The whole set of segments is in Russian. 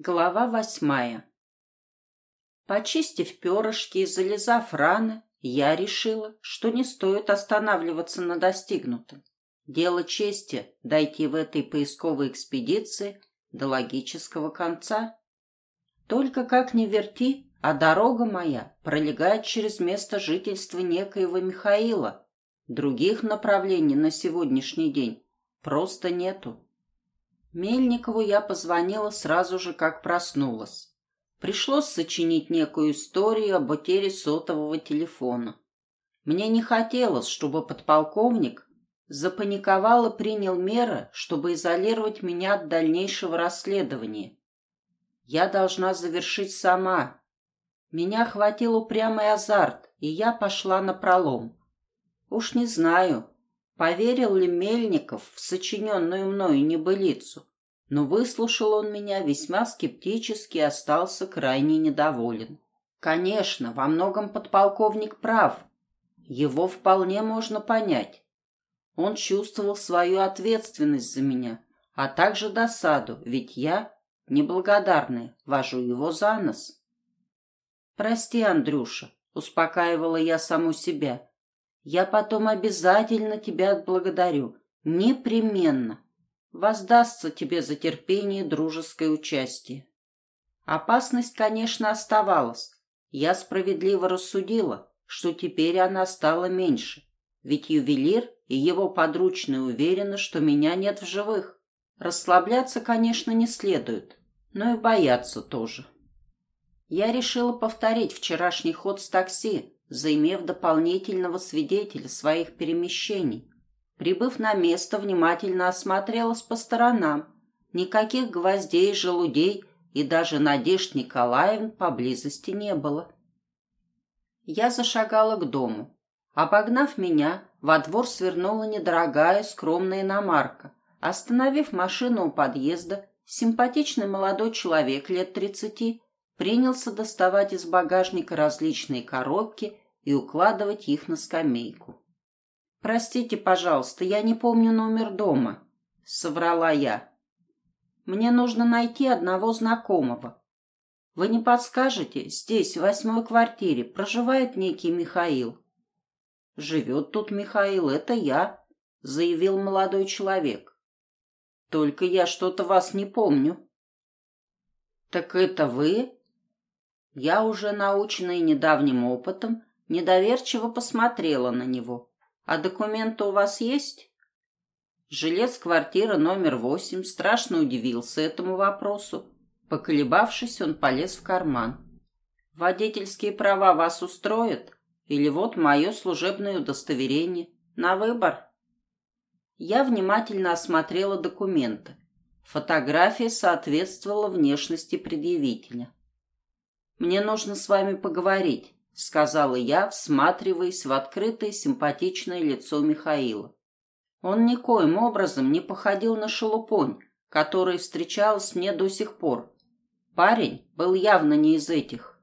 Глава восьмая Почистив перышки и залезав раны, я решила, что не стоит останавливаться на достигнутом. Дело чести — дойти в этой поисковой экспедиции до логического конца. Только как ни верти, а дорога моя пролегает через место жительства некоего Михаила. Других направлений на сегодняшний день просто нету. Мельникову я позвонила сразу же, как проснулась. Пришлось сочинить некую историю об утере сотового телефона. Мне не хотелось, чтобы подполковник запаниковал и принял меры, чтобы изолировать меня от дальнейшего расследования. Я должна завершить сама. Меня хватил упрямый азарт, и я пошла на пролом. Уж не знаю, Поверил ли Мельников в сочиненную мною небылицу? Но выслушал он меня весьма скептически и остался крайне недоволен. Конечно, во многом подполковник прав. Его вполне можно понять. Он чувствовал свою ответственность за меня, а также досаду, ведь я, неблагодарный, вожу его за нос. «Прости, Андрюша», — успокаивала я саму себя, я потом обязательно тебя отблагодарю. Непременно. Воздастся тебе за терпение и дружеское участие. Опасность, конечно, оставалась. Я справедливо рассудила, что теперь она стала меньше. Ведь ювелир и его подручные уверены, что меня нет в живых. Расслабляться, конечно, не следует, но и бояться тоже. Я решила повторить вчерашний ход с такси, заимев дополнительного свидетеля своих перемещений. Прибыв на место, внимательно осмотрелась по сторонам. Никаких гвоздей, желудей и даже Надежд Николаевн поблизости не было. Я зашагала к дому. Обогнав меня, во двор свернула недорогая скромная иномарка. Остановив машину у подъезда, симпатичный молодой человек лет тридцати принялся доставать из багажника различные коробки и укладывать их на скамейку. «Простите, пожалуйста, я не помню номер дома», — соврала я. «Мне нужно найти одного знакомого. Вы не подскажете, здесь, в восьмой квартире, проживает некий Михаил?» «Живет тут Михаил, это я», — заявил молодой человек. «Только я что-то вас не помню». «Так это вы?» Я, уже наученная недавним опытом, недоверчиво посмотрела на него. «А документы у вас есть?» Жилец квартиры номер восемь страшно удивился этому вопросу. Поколебавшись, он полез в карман. «Водительские права вас устроят? Или вот мое служебное удостоверение? На выбор?» Я внимательно осмотрела документы. Фотография соответствовала внешности предъявителя. «Мне нужно с вами поговорить», — сказала я, всматриваясь в открытое симпатичное лицо Михаила. Он никоим образом не походил на шелупонь, которая встречалась мне до сих пор. Парень был явно не из этих.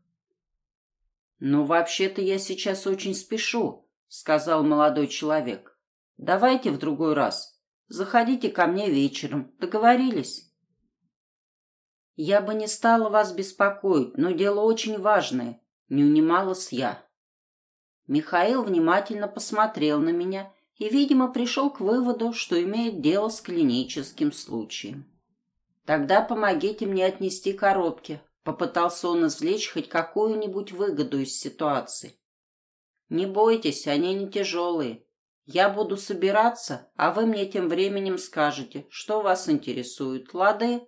«Ну, вообще-то я сейчас очень спешу», — сказал молодой человек. «Давайте в другой раз. Заходите ко мне вечером. Договорились?» «Я бы не стала вас беспокоить, но дело очень важное», — не унималась я. Михаил внимательно посмотрел на меня и, видимо, пришел к выводу, что имеет дело с клиническим случаем. «Тогда помогите мне отнести коробки», — попытался он извлечь хоть какую-нибудь выгоду из ситуации. «Не бойтесь, они не тяжелые. Я буду собираться, а вы мне тем временем скажете, что вас интересует, лады?»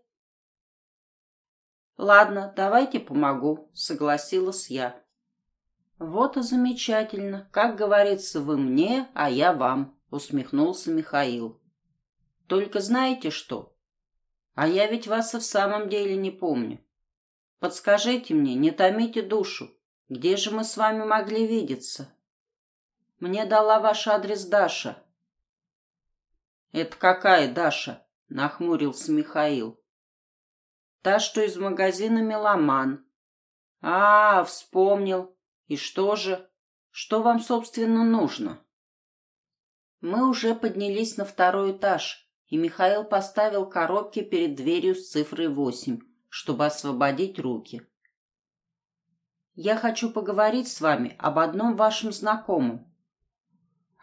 «Ладно, давайте помогу», — согласилась я. «Вот и замечательно. Как говорится, вы мне, а я вам», — усмехнулся Михаил. «Только знаете что? А я ведь вас и в самом деле не помню. Подскажите мне, не томите душу. Где же мы с вами могли видеться?» «Мне дала ваш адрес Даша». «Это какая Даша?» — нахмурился Михаил. Та, что из магазина «Меломан». А, вспомнил. И что же? Что вам, собственно, нужно? Мы уже поднялись на второй этаж, и Михаил поставил коробки перед дверью с цифрой восемь. чтобы освободить руки. «Я хочу поговорить с вами об одном вашем знакомом».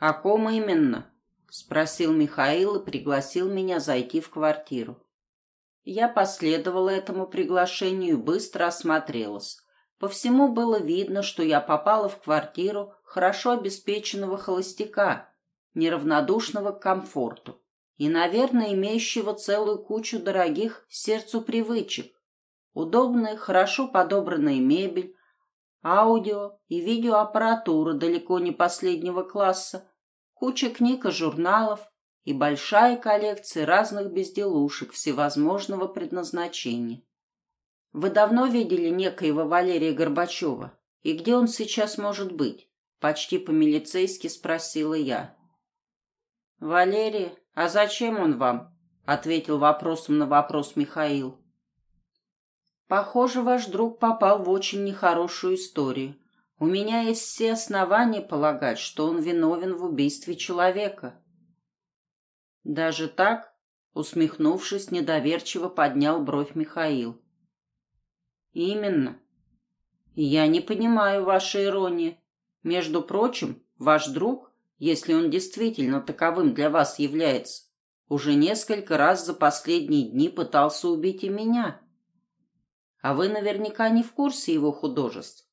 «О ком именно?» — спросил Михаил и пригласил меня зайти в квартиру. Я последовала этому приглашению и быстро осмотрелась. По всему было видно, что я попала в квартиру хорошо обеспеченного холостяка, неравнодушного к комфорту и, наверное, имеющего целую кучу дорогих сердцу привычек. Удобная, хорошо подобранная мебель, аудио и видеоаппаратура далеко не последнего класса, куча книг и журналов и большая коллекция разных безделушек всевозможного предназначения. Вы давно видели некоего Валерия Горбачева? И где он сейчас может быть? Почти по-милицейски спросила я. Валерий, а зачем он вам? Ответил вопросом на вопрос Михаил. Похоже, ваш друг попал в очень нехорошую историю. У меня есть все основания полагать, что он виновен в убийстве человека. Даже так? Усмехнувшись, недоверчиво поднял бровь Михаил. Именно. Я не понимаю вашей иронии. Между прочим, ваш друг, если он действительно таковым для вас является, уже несколько раз за последние дни пытался убить и меня. А вы наверняка не в курсе его художеств.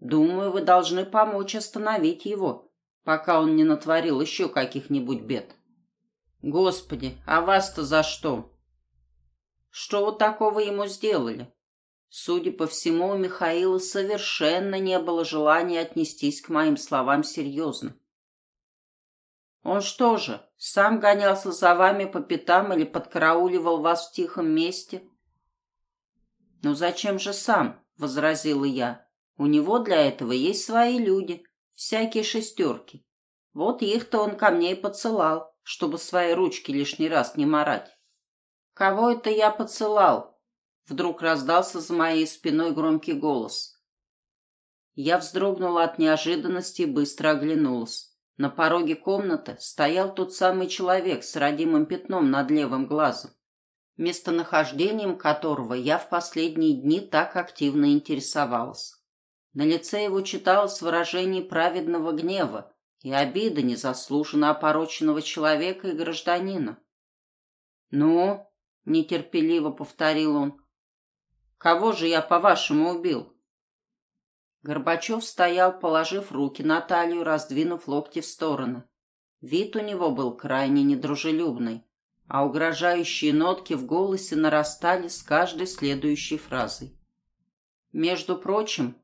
Думаю, вы должны помочь остановить его, пока он не натворил еще каких-нибудь бед. Господи, а вас-то за что? Что вы такого ему сделали? Судя по всему, у Михаила совершенно не было желания отнестись к моим словам серьезно. Он что же, сам гонялся за вами по пятам или подкарауливал вас в тихом месте? Ну зачем же сам, возразила я. У него для этого есть свои люди, всякие шестерки. Вот их-то он ко мне и поцелал, чтобы свои ручки лишний раз не марать. Кого это я поцелал? Вдруг раздался за моей спиной громкий голос. Я вздрогнула от неожиданности и быстро оглянулась. На пороге комнаты стоял тот самый человек с родимым пятном над левым глазом, местонахождением которого я в последние дни так активно интересовалась. На лице его читалось выражение праведного гнева и обида незаслуженно опороченного человека и гражданина. «Ну?» — нетерпеливо повторил он. Кого же я, по-вашему, убил?» Горбачев стоял, положив руки на талию, раздвинув локти в стороны. Вид у него был крайне недружелюбный, а угрожающие нотки в голосе нарастали с каждой следующей фразой. «Между прочим,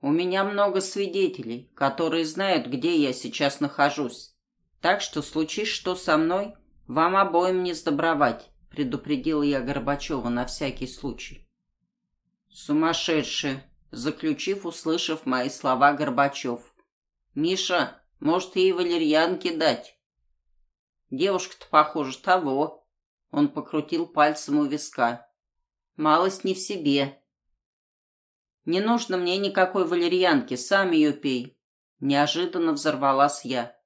у меня много свидетелей, которые знают, где я сейчас нахожусь. Так что случись что со мной, вам обоим не сдобровать», предупредила я Горбачева на всякий случай. Сумасшедшие, заключив, услышав мои слова Горбачев. Миша, может, ей валерьянки дать? Девушка-то, похоже, того. Он покрутил пальцем у виска. Малость не в себе. Не нужно мне никакой валерьянки, сам ее пей. Неожиданно взорвалась я.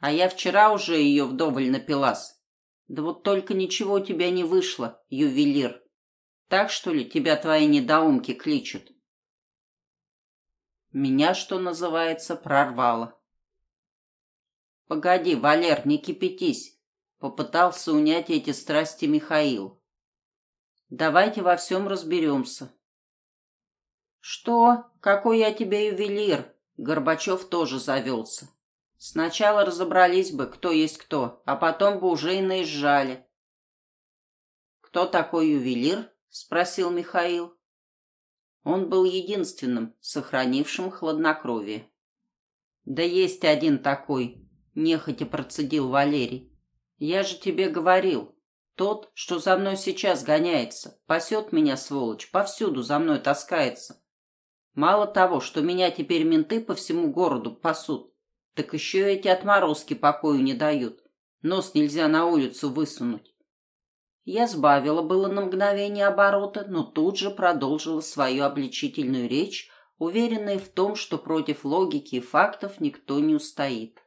А я вчера уже ее вдоволь напилась. Да вот только ничего у тебя не вышло, ювелир. Так, что ли, тебя твои недоумки кличут? Меня, что называется, прорвало. Погоди, Валер, не кипятись. Попытался унять эти страсти Михаил. Давайте во всем разберемся. Что? Какой я тебе ювелир? Горбачев тоже завелся. Сначала разобрались бы, кто есть кто, а потом бы уже и наезжали. Кто такой ювелир? спросил Михаил. Он был единственным, сохранившим хладнокровие. Да есть один такой, нехотя процедил Валерий. Я же тебе говорил, тот, что за мной сейчас гоняется, пасет меня, сволочь, повсюду за мной таскается. Мало того, что меня теперь менты по всему городу пасут, так еще эти отморозки покою не дают. Нос нельзя на улицу высунуть. Я сбавила было на мгновение оборота, но тут же продолжила свою обличительную речь, уверенная в том, что против логики и фактов никто не устоит.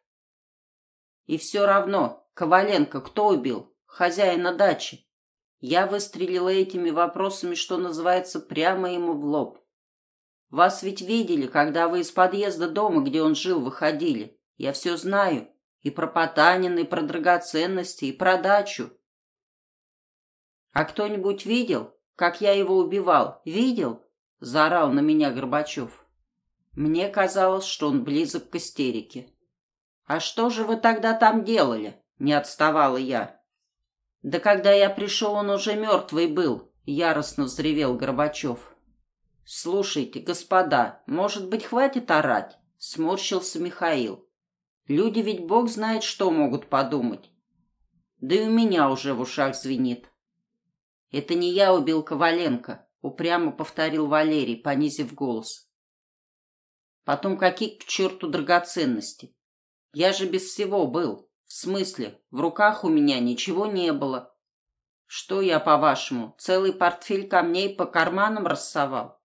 И все равно, Коваленко кто убил? Хозяина дачи. Я выстрелила этими вопросами, что называется, прямо ему в лоб. Вас ведь видели, когда вы из подъезда дома, где он жил, выходили. Я все знаю. И про Потанина, и про драгоценности, и про дачу. А кто-нибудь видел, как я его убивал? Видел? Заорал на меня Горбачев. Мне казалось, что он близок к истерике. «А что же вы тогда там делали?» — не отставала я. «Да когда я пришел, он уже мертвый был», — яростно взревел Горбачев. «Слушайте, господа, может быть, хватит орать?» — сморщился Михаил. «Люди ведь бог знает, что могут подумать. Да и у меня уже в ушах звенит». «Это не я убил Коваленко», — упрямо повторил Валерий, понизив голос. «Потом какие к черту драгоценности? Я же без всего был. В смысле, в руках у меня ничего не было. Что я, по-вашему, целый портфель камней по карманам рассовал?»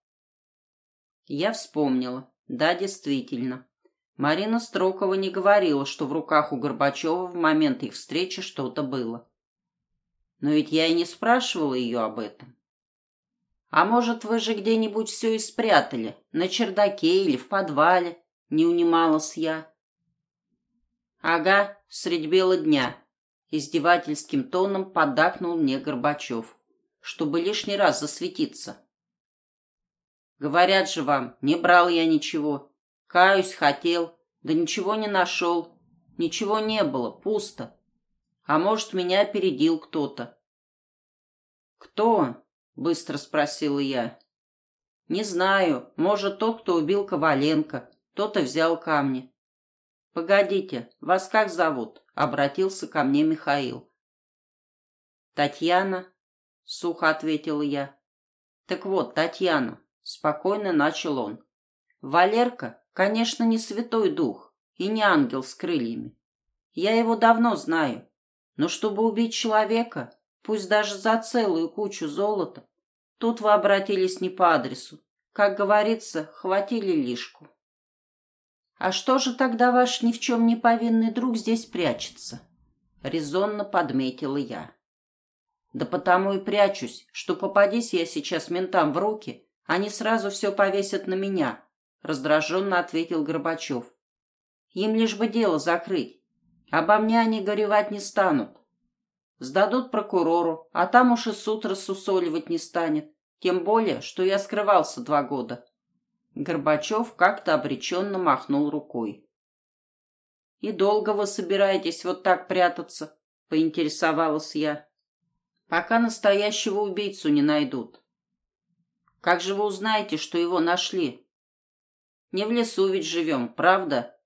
Я вспомнила. Да, действительно. Марина Строкова не говорила, что в руках у Горбачева в момент их встречи что-то было. Но ведь я и не спрашивала ее об этом. «А может, вы же где-нибудь все и спрятали? На чердаке или в подвале?» — не унималась я. «Ага, средь бела дня», — издевательским тоном поддакнул мне Горбачев, чтобы лишний раз засветиться. Говорят же вам, не брал я ничего. Каюсь, хотел, да ничего не нашел. Ничего не было, пусто. А может, меня опередил кто-то. «Кто?» — быстро спросила я. «Не знаю. Может, тот, кто убил Коваленко. Кто-то взял камни». «Погодите, вас как зовут?» — обратился ко мне Михаил. «Татьяна», — сухо ответила я. «Так вот, Татьяна, Спокойно начал он. Валерка, конечно, не святой дух и не ангел с крыльями. Я его давно знаю. Но чтобы убить человека, пусть даже за целую кучу золота, тут вы обратились не по адресу. Как говорится, хватили лишку. А что же тогда ваш ни в чем не повинный друг здесь прячется? Резонно подметила я. Да потому и прячусь, что попадись я сейчас ментам в руки, они сразу все повесят на меня, раздраженно ответил Горбачев. Им лишь бы дело закрыть. Обо мне они горевать не станут. Сдадут прокурору, а там уж и суд рассусоливать не станет. Тем более, что я скрывался два года. Горбачев как-то обреченно махнул рукой. «И долго вы собираетесь вот так прятаться?» — поинтересовалась я. «Пока настоящего убийцу не найдут. Как же вы узнаете, что его нашли? Не в лесу ведь живем, правда?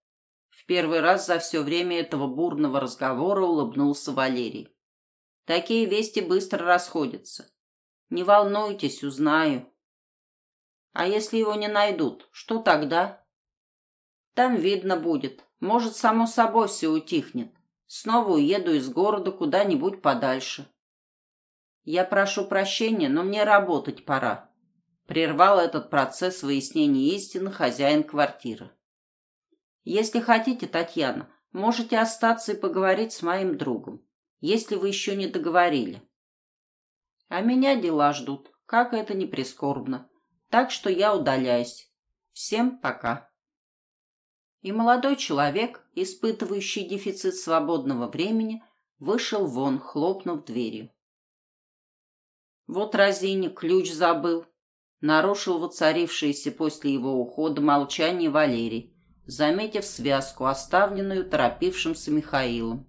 В первый раз за все время этого бурного разговора улыбнулся Валерий. Такие вести быстро расходятся. Не волнуйтесь, узнаю. А если его не найдут, что тогда? Там видно будет. Может, само собой все утихнет. Снова уеду из города куда-нибудь подальше. Я прошу прощения, но мне работать пора. Прервал этот процесс выяснения истины хозяин квартиры. Если хотите, Татьяна, можете остаться и поговорить с моим другом, если вы еще не договорили. А меня дела ждут, как это не прискорбно. Так что я удаляюсь. Всем пока. И молодой человек, испытывающий дефицит свободного времени, вышел вон, хлопнув дверью. Вот разине ключ забыл, Нарушил воцарившееся после его ухода молчание Валерий, заметив связку, оставленную торопившимся Михаилом.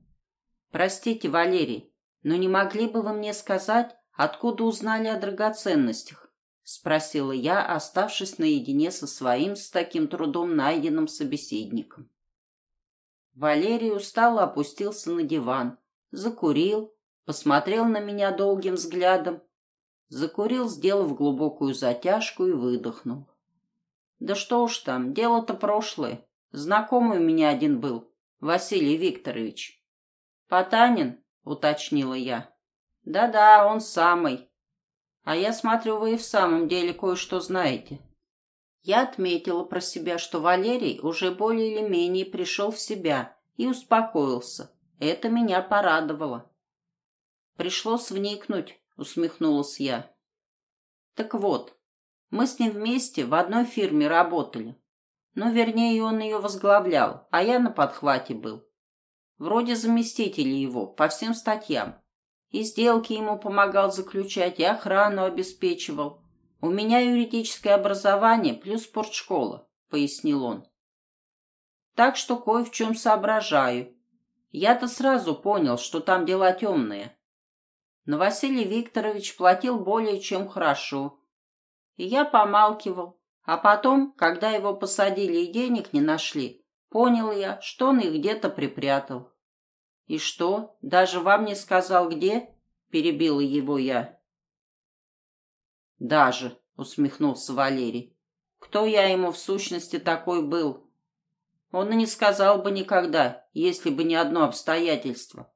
«Простите, Валерий, но не могли бы вы мне сказать, откуда узнали о драгоценностях?» — спросила я, оставшись наедине со своим с таким трудом найденным собеседником. Валерий устало опустился на диван, закурил, посмотрел на меня долгим взглядом Закурил, сделав глубокую затяжку и выдохнул. Да что уж там, дело-то прошлое. Знакомый у меня один был, Василий Викторович. Потанин, уточнила я. Да-да, он самый. А я смотрю, вы и в самом деле кое-что знаете. Я отметила про себя, что Валерий уже более или менее пришел в себя и успокоился. Это меня порадовало. Пришлось вникнуть, усмехнулась я. Так вот, мы с ним вместе в одной фирме работали. Ну, вернее, он ее возглавлял, а я на подхвате был. Вроде заместителя его, по всем статьям. И сделки ему помогал заключать, и охрану обеспечивал. У меня юридическое образование плюс спортшкола, пояснил он. Так что кое в чем соображаю. Я-то сразу понял, что там дела темные. Но Василий Викторович платил более чем хорошо. И я помалкивал. А потом, когда его посадили и денег не нашли, понял я, что он их где-то припрятал. «И что, даже вам не сказал, где?» – перебила его я. «Даже», — усмехнулся Валерий. «Кто я ему в сущности такой был? Он и не сказал бы никогда, если бы не одно обстоятельство».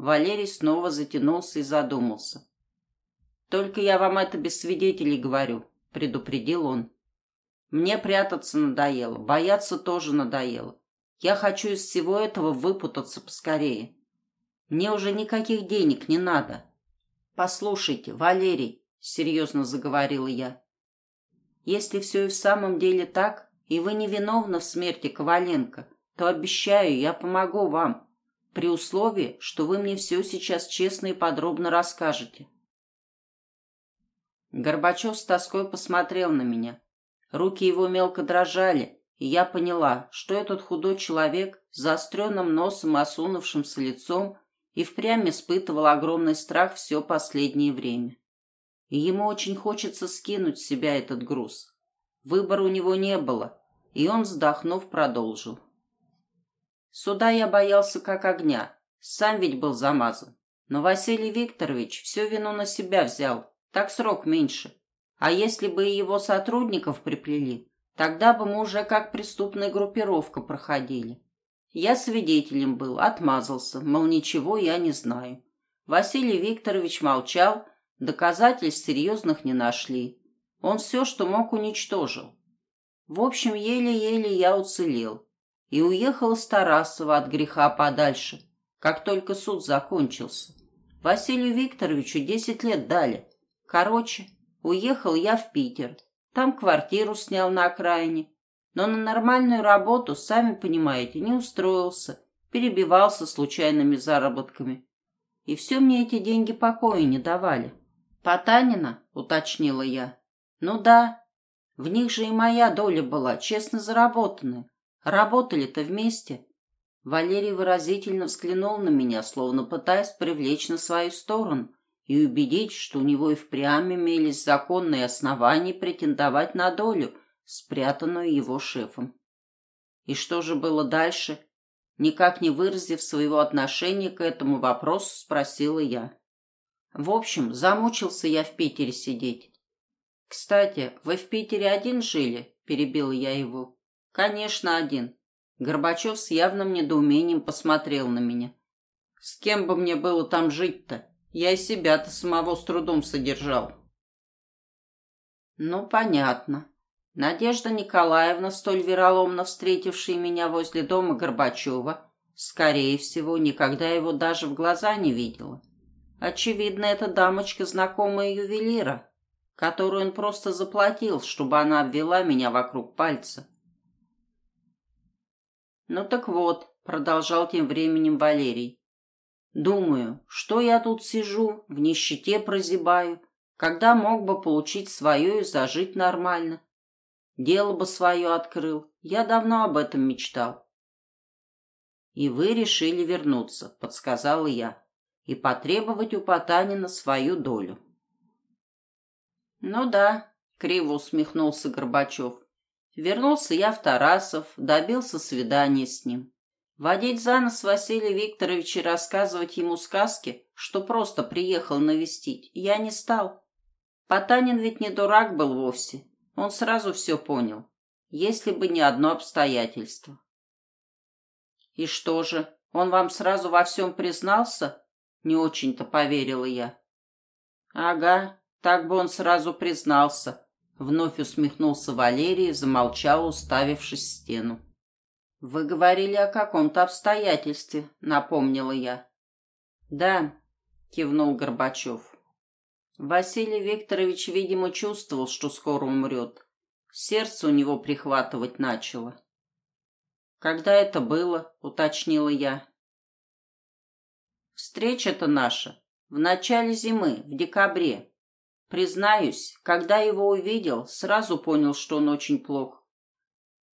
Валерий снова затянулся и задумался. «Только я вам это без свидетелей говорю», — предупредил он. «Мне прятаться надоело, бояться тоже надоело. Я хочу из всего этого выпутаться поскорее. Мне уже никаких денег не надо. Послушайте, Валерий, — серьезно заговорила я. «Если все и в самом деле так, и вы невиновны в смерти Коваленко, то обещаю, я помогу вам, при условии, что вы мне все сейчас честно и подробно расскажете». Горбачев с тоской посмотрел на меня. Руки его мелко дрожали, и я поняла, что этот худой человек с заостренным носом и осунувшимся лицом и впрямь испытывал огромный страх все последнее время и ему очень хочется скинуть с себя этот груз. Выбора у него не было, и он, вздохнув, продолжил. Суда я боялся как огня, сам ведь был замазан. Но Василий Викторович всю вину на себя взял, так срок меньше. А если бы и его сотрудников приплели, тогда бы мы уже как преступная группировка проходили. Я свидетелем был, отмазался, мол, ничего я не знаю. Василий Викторович молчал, Доказательств серьезных не нашли. Он все, что мог, уничтожил. В общем, еле-еле я уцелел. И уехал из Тарасова от греха подальше, как только суд закончился. Василию Викторовичу десять лет дали. Короче, уехал я в Питер. Там квартиру снял на окраине. Но на нормальную работу, сами понимаете, не устроился. Перебивался случайными заработками. И все мне эти деньги покоя не давали. «Потанина?» — уточнила я. «Ну да. В них же и моя доля была, честно заработанная. Работали-то вместе». Валерий выразительно взглянул на меня, словно пытаясь привлечь на свою сторону и убедить, что у него и впрямь имелись законные основания претендовать на долю, спрятанную его шефом. И что же было дальше? Никак не выразив своего отношения к этому вопросу, спросила я. В общем, замучился я в Питере сидеть. Кстати, вы в Питере один жили? Перебил я его. Конечно, один. Горбачев с явным недоумением посмотрел на меня. С кем бы мне было там жить-то? Я и себя-то самого с трудом содержал. Ну, понятно. Надежда Николаевна, столь вероломно встретившая меня возле дома Горбачева, скорее всего, никогда его даже в глаза не видела. Очевидно, эта дамочка знакомая ювелира, которую он просто заплатил, чтобы она обвела меня вокруг пальца. «Ну так вот», — продолжал тем временем Валерий. «Думаю, что я тут сижу, в нищете прозябаю, когда мог бы получить свое и зажить нормально. Дело бы свое открыл, я давно об этом мечтал». «И вы решили вернуться», — подсказала я и потребовать у Потанина свою долю. «Ну да», — криво усмехнулся Горбачев. Вернулся я в Тарасов, добился свидания с ним. Водить за нос Василия Викторовича и рассказывать ему сказки, что просто приехал навестить, я не стал. Потанин ведь не дурак был вовсе. Он сразу все понял, если бы не одно обстоятельство. «И что же, он вам сразу во всем признался?» Не очень-то поверила я. Ага, так бы он сразу признался. Вновь усмехнулся Валерий замолчал, уставившись в стену. «Вы говорили о каком-то обстоятельстве», — напомнила я. «Да», — кивнул Горбачев. Василий Викторович, видимо, чувствовал, что скоро умрет. Сердце у него прихватывать начало. «Когда это было?» — уточнила я. «Встреча-то наша в начале зимы, в декабре. Признаюсь, когда его увидел, сразу понял, что он очень плох.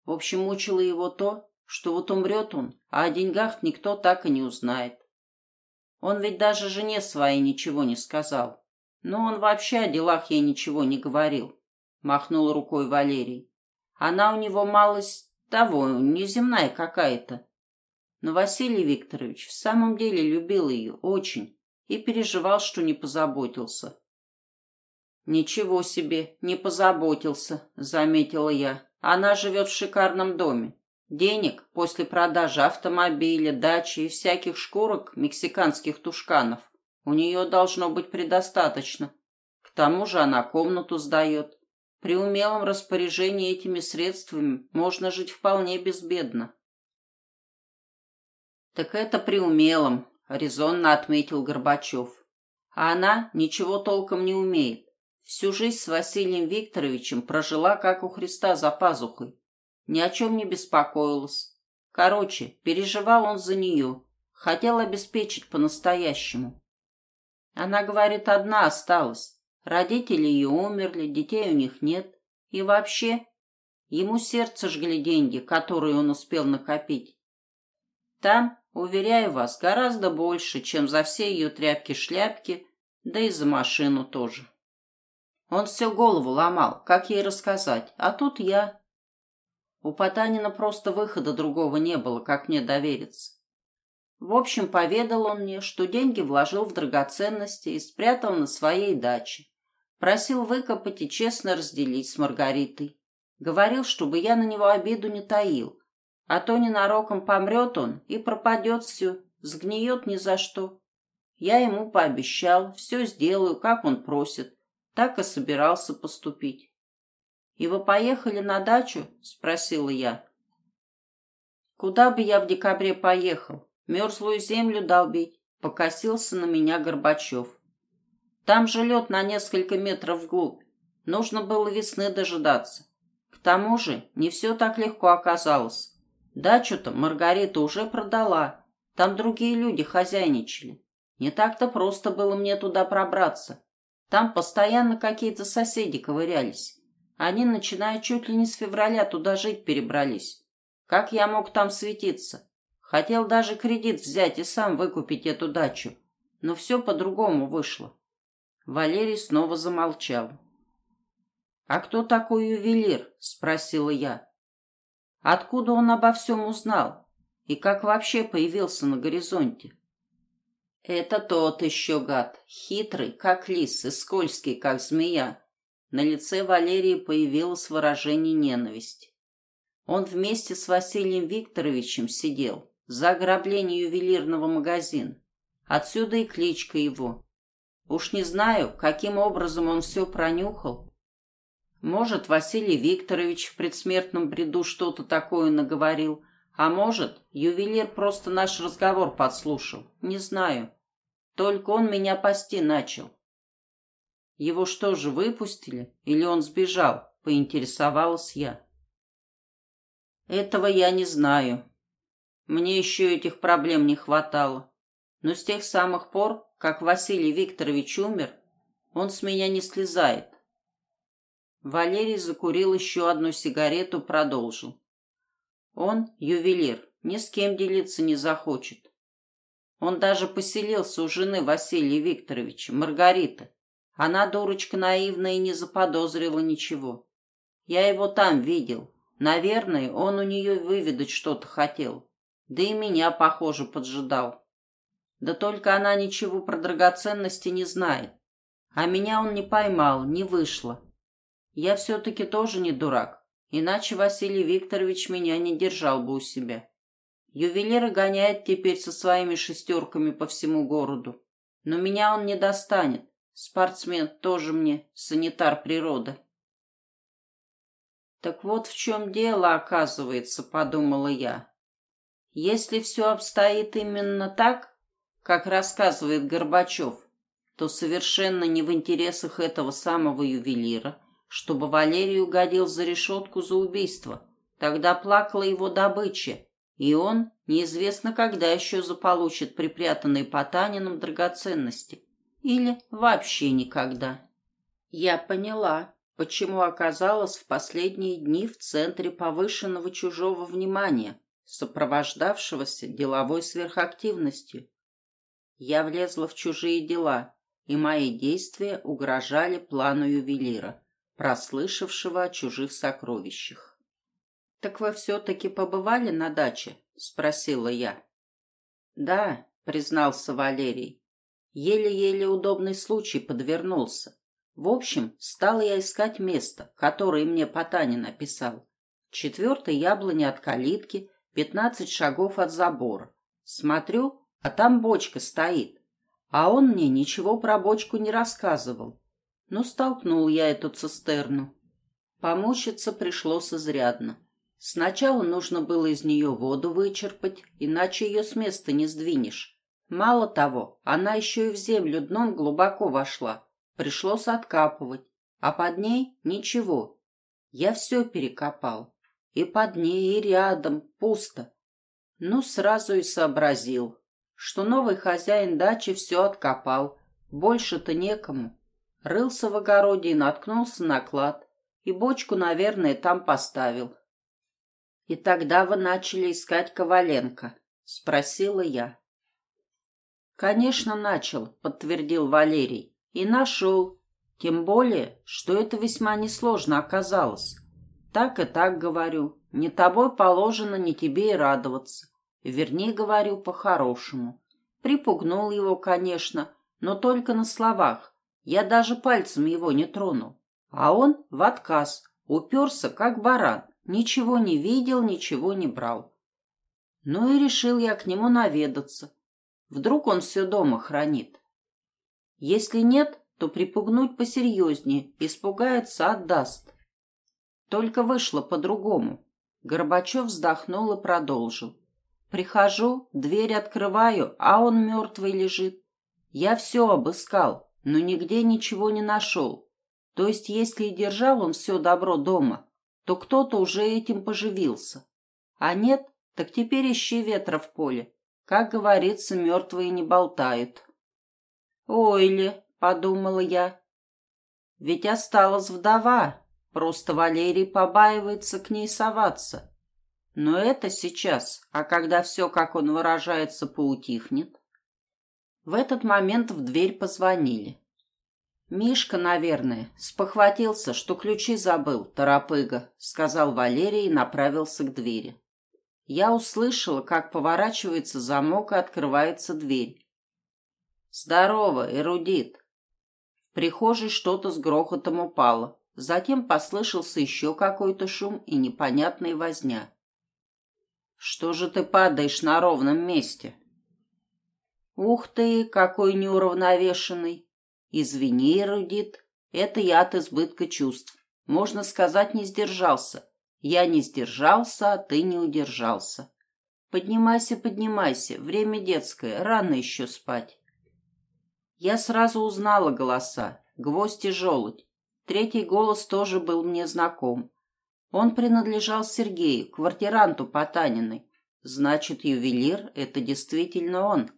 В общем, мучило его то, что вот умрет он, а о деньгах никто так и не узнает. Он ведь даже жене своей ничего не сказал. Но он вообще о делах ей ничего не говорил, махнул рукой Валерий. Она у него малость того, неземная какая-то. Но Василий Викторович в самом деле любил ее очень и переживал, что не позаботился. «Ничего себе, не позаботился», — заметила я. «Она живет в шикарном доме. Денег после продажи автомобиля, дачи и всяких шкурок мексиканских тушканов у нее должно быть предостаточно. К тому же она комнату сдает. При умелом распоряжении этими средствами можно жить вполне безбедно. «Так это при умелом», — резонно отметил Горбачев. «А она ничего толком не умеет. Всю жизнь с Василием Викторовичем прожила, как у Христа, за пазухой. Ни о чем не беспокоилась. Короче, переживал он за нее. Хотел обеспечить по-настоящему. Она, говорит, одна осталась. Родители ее умерли, детей у них нет. И вообще, ему сердце жгли деньги, которые он успел накопить. Там, уверяю вас, гораздо больше, чем за все ее тряпки-шляпки, да и за машину тоже. Он все голову ломал, как ей рассказать, а тут я. У Потанина просто выхода другого не было, как мне довериться. В общем, поведал он мне, что деньги вложил в драгоценности и спрятал на своей даче. Просил выкопать и честно разделить с Маргаритой. Говорил, чтобы я на него обиду не таил, а то ненароком помрет он и пропадет все, сгниет ни за что. Я ему пообещал, все сделаю, как он просит. Так и собирался поступить. «И вы поехали на дачу?» — спросила я. «Куда бы я в декабре поехал? мерзлую землю долбить, покосился на меня Горбачев. Там же лед на несколько метров вглубь. Нужно было весны дожидаться. К тому же не все так легко оказалось. Дачу-то Маргарита уже продала. Там другие люди хозяйничали. Не так-то просто было мне туда пробраться. Там постоянно какие-то соседи ковырялись. Они, начиная чуть ли не с февраля, туда жить перебрались. Как я мог там светиться? Хотел даже кредит взять и сам выкупить эту дачу, но все по-другому вышло. Валерий снова замолчал. «А кто такой ювелир?» — спросила я. «Откуда он обо всем узнал? И как вообще появился на горизонте?» «Это тот еще гад, хитрый, как лис, и скользкий, как змея». На лице Валерии появилось выражение ненависти. Он вместе с Василием Викторовичем сидел, за ограбление ювелирного магазина. Отсюда и кличка его. Уж не знаю, каким образом он все пронюхал. Может, Василий Викторович в предсмертном бреду что-то такое наговорил, а может, ювелир просто наш разговор подслушал. Не знаю. Только он меня пасти начал. Его что же, выпустили? Или он сбежал? Поинтересовалась я. Этого я не знаю, мне еще этих проблем не хватало. Но с тех самых пор, как Василий Викторович умер, он с меня не слезает. Валерий закурил еще одну сигарету, продолжил. Он, ювелир, ни с кем делиться не захочет. Он даже поселился у жены Василия Викторовича, Маргариты. Она, дурочка наивная, не заподозрила ничего. Я его там видел. Наверное, он у нее выведать что-то хотел. Да и меня, похоже, поджидал. Да только она ничего про драгоценности не знает. А меня он не поймал, не вышло. Я все-таки тоже не дурак, иначе Василий Викторович меня не держал бы у себя. Ювелиры гоняет теперь со своими шестерками по всему городу. Но меня он не достанет. Спортсмен тоже мне, санитар природы. Так вот в чем дело, оказывается, подумала я. Если все обстоит именно так, как рассказывает Горбачев, то совершенно не в интересах этого самого ювелира, чтобы Валерий угодил за решетку за убийство. Тогда плакала его добыча, и он неизвестно когда еще заполучит припрятанные Потанином драгоценности. Или вообще никогда. Я поняла, почему оказалась в последние дни в центре повышенного чужого внимания, сопровождавшегося деловой сверхактивностью. Я влезла в чужие дела, и мои действия угрожали плану ювелира, прослышавшего о чужих сокровищах. «Так вы все-таки побывали на даче?» — спросила я. «Да», — признался Валерий. Еле-еле удобный случай подвернулся. В общем, стала я искать место, которое мне Потанин написал. Четвертый яблони от калитки, пятнадцать шагов от забора. Смотрю, а там бочка стоит. А он мне ничего про бочку не рассказывал. Ну, столкнул я эту цистерну. Помучиться пришлось изрядно. Сначала нужно было из нее воду вычерпать, иначе ее с места не сдвинешь. Мало того, она еще и в землю дном глубоко вошла. Пришлось откапывать, а под ней ничего. Я все перекопал. И под ней, и рядом, пусто. Ну, сразу и сообразил, что новый хозяин дачи все откопал. Больше-то некому. Рылся в огороде и наткнулся на клад. И бочку, наверное, там поставил. «И тогда вы начали искать Коваленко?» — спросила я. «Конечно, начал», — подтвердил Валерий. «И нашел. Тем более, что это весьма несложно оказалось. Так и так говорю. Не тобой положено, не тебе и радоваться. Вернее, говорю по-хорошему. Припугнул его, конечно, но только на словах. Я даже пальцем его не тронул. А он в отказ, уперся, как баран. Ничего не видел, ничего не брал. Ну и решил я к нему наведаться. Вдруг он все дома хранит. Если нет, то припугнуть посерьезнее, испугается, отдаст. Только вышло по-другому. Горбачев вздохнул и продолжил. Прихожу, дверь открываю, а он мертвый лежит. Я все обыскал, но нигде ничего не нашел. То есть, если и держал он все добро дома, то кто-то уже этим поживился. А нет, так теперь ищи ветра в поле. Как говорится, мертвые не болтают. «Ой ли», — подумала я, — «ведь осталась вдова, просто Валерий побаивается к ней соваться. Но это сейчас, а когда все, как он выражается, поутихнет?» В этот момент в дверь позвонили. «Мишка, наверное, спохватился, что ключи забыл, торопыга», — сказал Валерий и направился к двери. Я услышала, как поворачивается замок и открывается дверь. «Здорово, эрудит!» В прихожей что-то с грохотом упало. Затем послышался еще какой-то шум и непонятная возня. «Что же ты падаешь на ровном месте?» «Ух ты, какой неуравновешенный!» Извини, эрудит, это я от избытка чувств. Можно сказать, не сдержался. Я не сдержался, а ты не удержался. Поднимайся, поднимайся, время детское, рано еще спать. Я сразу узнала голоса, гвоздь и желудь. Третий голос тоже был мне знаком. Он принадлежал Сергею, квартиранту Потаниной. Значит, ювелир — это действительно он.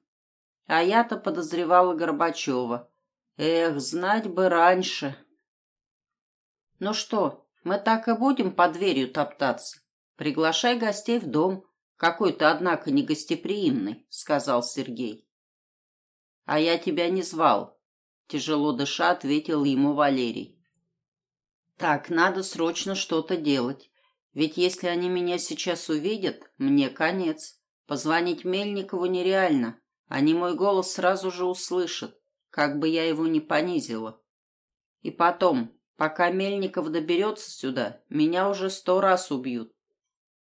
А я-то подозревала Горбачева. Эх, знать бы раньше. Ну что, мы так и будем под дверью топтаться? Приглашай гостей в дом. Какой-то, однако, не гостеприимный, сказал Сергей. А я тебя не звал. Тяжело дыша, ответил ему Валерий. Так, надо срочно что-то делать. Ведь если они меня сейчас увидят, мне конец. Позвонить Мельникову нереально. Они мой голос сразу же услышат как бы я его ни понизила. И потом, пока Мельников доберется сюда, меня уже сто раз убьют.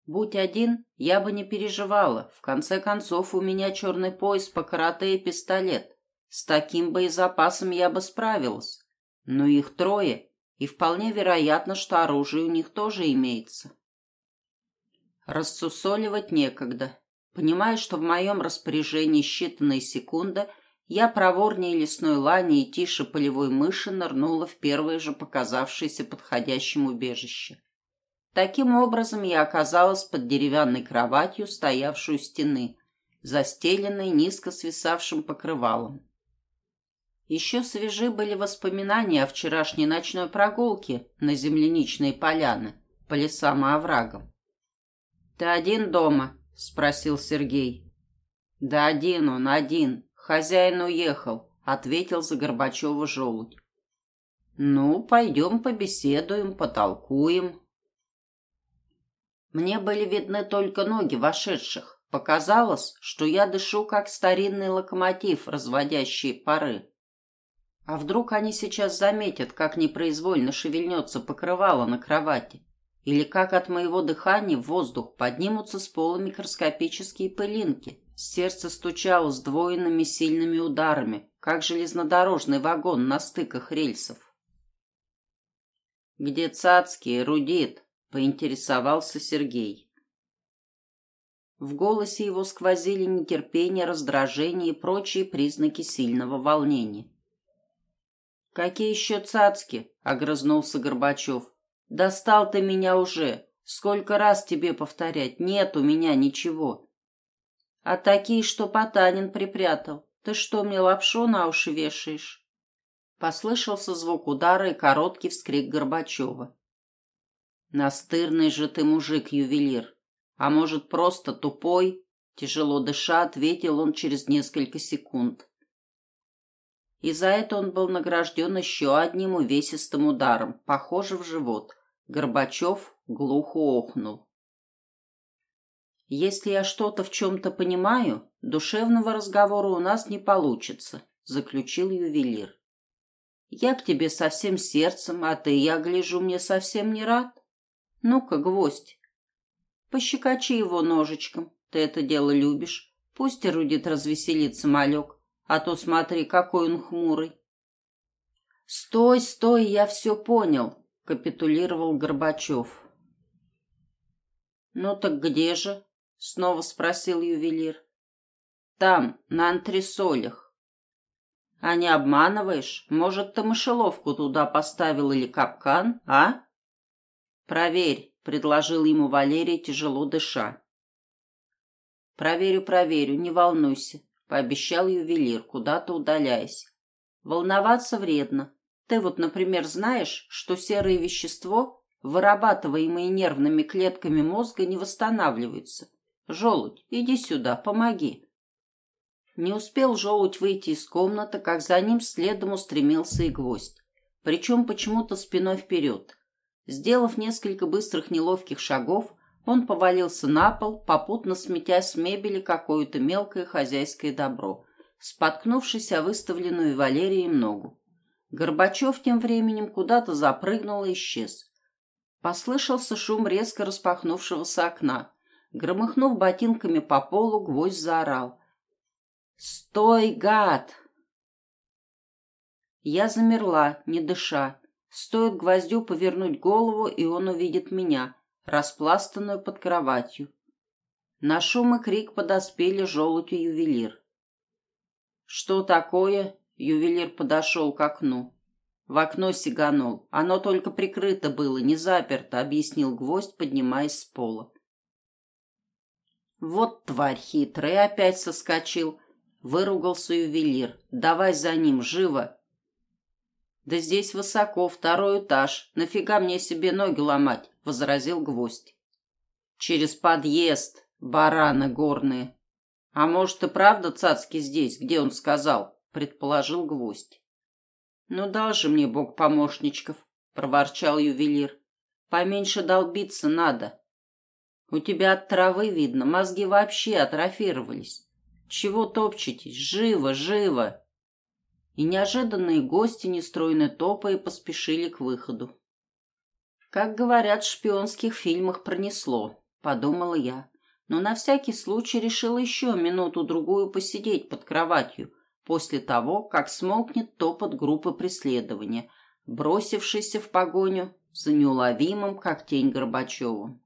Будь один, я бы не переживала. В конце концов, у меня черный пояс по карате и пистолет. С таким боезапасом я бы справилась. Но их трое, и вполне вероятно, что оружие у них тоже имеется. Рассусоливать некогда. Понимая, что в моем распоряжении считанные секунды – я проворнее лесной лани и тише полевой мыши нырнула в первое же показавшееся подходящим убежище. Таким образом я оказалась под деревянной кроватью, стоявшей у стены, застеленной низко свисавшим покрывалом. Еще свежи были воспоминания о вчерашней ночной прогулке на земляничные поляны, по лесам и оврагам. «Ты один дома?» — спросил Сергей. «Да один он, один. Хозяин уехал», — ответил за Горбачева желудь. «Ну, пойдем побеседуем, потолкуем». Мне были видны только ноги вошедших. Показалось, что я дышу, как старинный локомотив, разводящий пары. А вдруг они сейчас заметят, как непроизвольно шевельнется покрывало на кровати? Или как от моего дыхания в воздух поднимутся с пола микроскопические пылинки? Сердце стучало сдвоенными сильными ударами, как железнодорожный вагон на стыках рельсов. «Где Цацкий, Рудит?» — поинтересовался Сергей. В голосе его сквозили нетерпение, раздражение и прочие признаки сильного волнения. «Какие еще цацки?» — огрызнулся Горбачев. «Достал ты меня уже. Сколько раз тебе повторять? Нет у меня ничего». «А такие, что Потанин припрятал. Ты что, мне лапшу на уши вешаешь?» Послышался звук удара и короткий вскрик Горбачева. «Настырный же ты мужик, ювелир. А может, просто тупой?» Тяжело дыша, ответил он через несколько секунд и за это он был награжден еще одним увесистым ударом, похожим в живот. Горбачев глухо охнул. «Если я что-то в чем-то понимаю, душевного разговора у нас не получится», — заключил ювелир. «Я к тебе совсем сердцем, а ты, я гляжу, мне совсем не рад. Ну-ка, гвоздь, пощекочи его ножичком, ты это дело любишь. Пусть эрудит развеселится малек, а то смотри, какой он хмурый. «Стой, стой, я все понял», — капитулировал Горбачев. «Ну так где же?» — снова спросил ювелир. «Там, на антресолях». «А не обманываешь? Может, ты мышеловку туда поставил или капкан, а?» «Проверь», — предложил ему Валерий, тяжело дыша. «Проверю, проверю, не волнуйся пообещал ювелир, куда-то удаляясь. Волноваться вредно. Ты вот, например, знаешь, что серое вещество, вырабатываемое нервными клетками мозга, не восстанавливается. Желудь, иди сюда, помоги. Не успел желудь выйти из комнаты, как за ним следом устремился и гвоздь. Причем почему-то спиной вперед. Сделав несколько быстрых неловких шагов, он повалился на пол, попутно сметя с мебели какое-то мелкое хозяйское добро, споткнувшись о выставленную Валерием ногу. Горбачев тем временем куда-то запрыгнул и исчез. Послышался шум резко распахнувшегося окна. Громыхнув ботинками по полу, гвоздь заорал. «Стой, гад!» Я замерла, не дыша. Стоит гвоздю повернуть голову, и он увидит меня — распластанную под кроватью. На шум и крик подоспели желудь и ювелир. «Что такое?» — ювелир подошел к окну. В окно сиганул. Оно только прикрыто было, не заперто, объяснил гвоздь, поднимаясь с пола. Вот тварь хитрая, опять соскочил. Выругался ювелир. Давай за ним, живо. Да здесь высоко, второй этаж. Нафига мне себе ноги ломать? — возразил гвоздь. «Через подъезд, бараны горные». «А может, и правда цацки здесь, где он сказал?» — предположил гвоздь. «Ну, дал же мне бог помощничков», — проворчал ювелир. «Поменьше долбиться надо. У тебя от травы видно, мозги вообще атрофировались. Чего топчетесь? Живо, живо!» И неожиданные гости нестройно топая поспешили к выходу. Как говорят, в шпионских фильмах пронесло, подумала я. Но на всякий случай решила еще минуту-другую посидеть под кроватью, после того, как смолкнет топот группы преследования, бросившейся в погоню за неуловимым, как тень Горбачевым.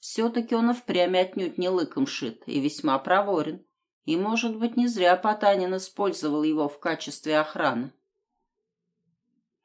Все-таки он и впрямь отнюдь не лыком шит и весьма проворен. И, может быть, не зря Потанин использовал его в качестве охраны.